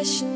passion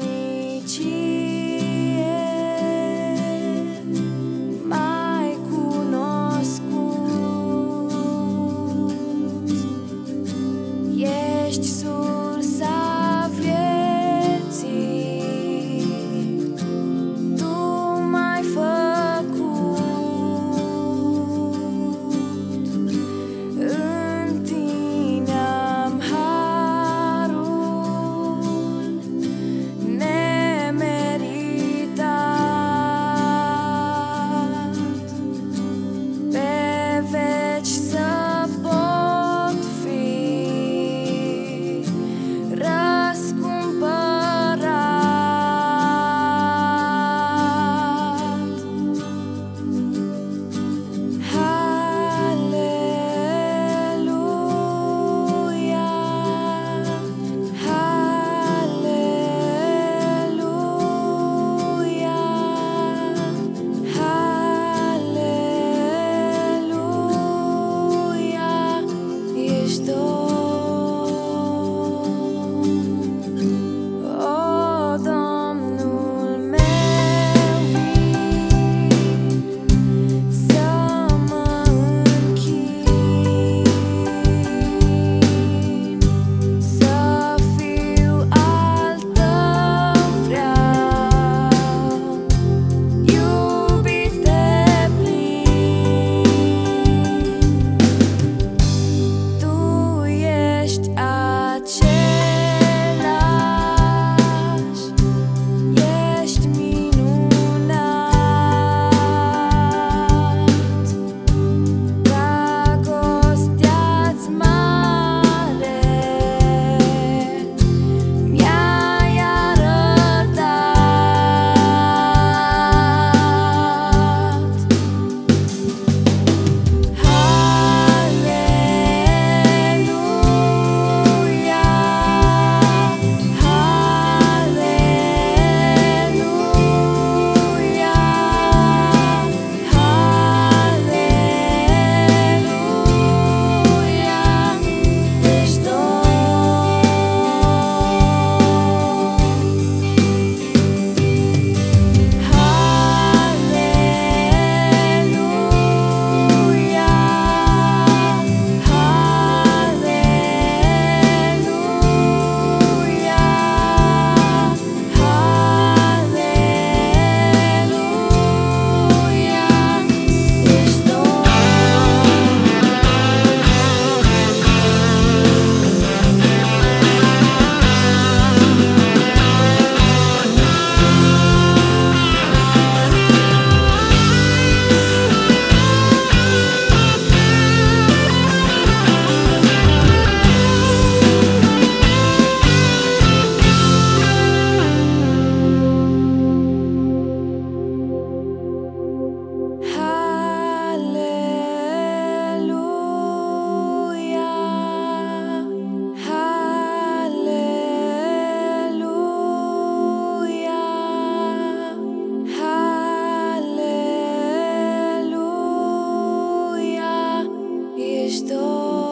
door.